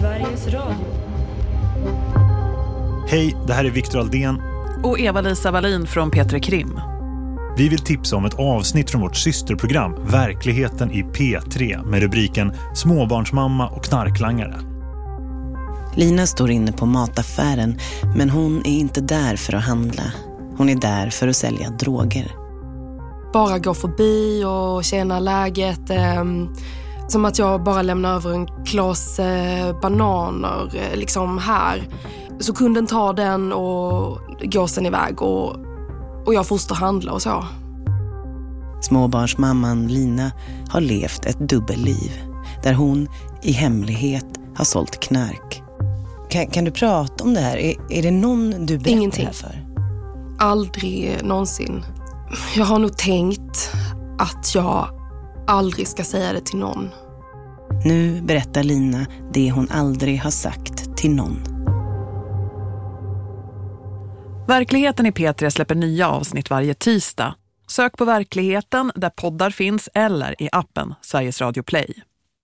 Sveriges Radio. Hej, det här är Viktor Aldén. Och Eva-Lisa Wallin från Petre Krim. Vi vill tipsa om ett avsnitt från vårt systerprogram Verkligheten i P3 med rubriken Småbarnsmamma och knarklangare. Lina står inne på mataffären men hon är inte där för att handla. Hon är där för att sälja droger. Bara gå förbi och känna läget. Som att jag bara lämnar över en klase eh, bananer eh, liksom här. Så kunden tar den och går sen iväg och, och jag fortsätter handla och så. Småbarnsmamman Lina har levt ett dubbelliv där hon i hemlighet har sålt knark. Kan, kan du prata om det här? Är, är det någon du berättar Ingenting. det här för? Aldrig någonsin. Jag har nog tänkt att jag aldrig ska säga det till någon. Nu berättar Lina det hon aldrig har sagt till någon. Verkligheten i P3 släpper nya avsnitt varje tisdag. Sök på Verkligheten där poddar finns eller i appen Sveriges Radio Play.